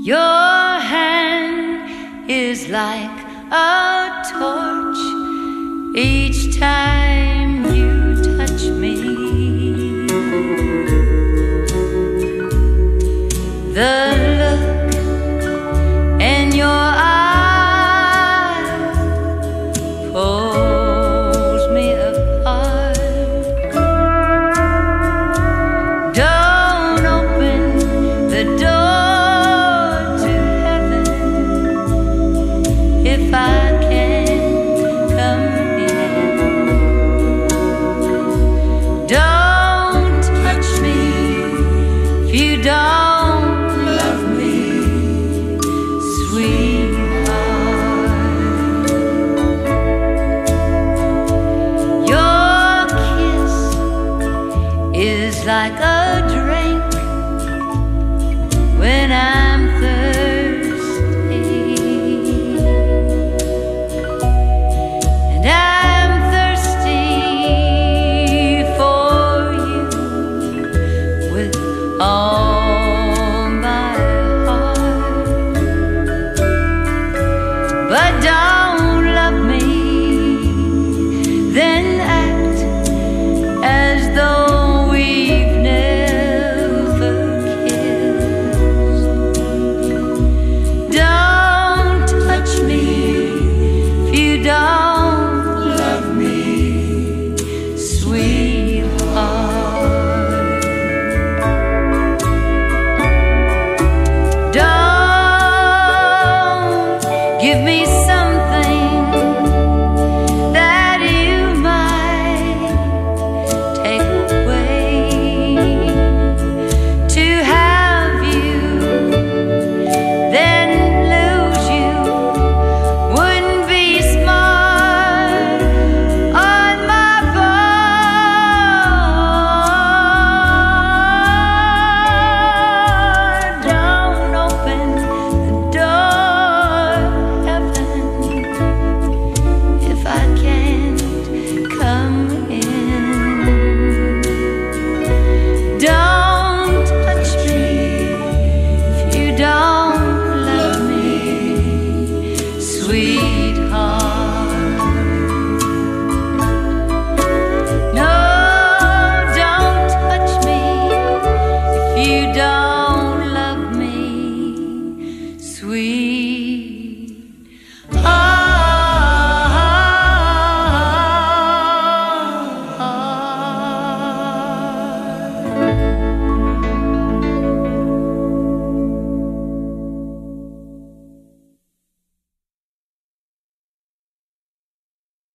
Your hand is like a torch. Each time you don't love me, sweetheart. Your kiss is like a you don't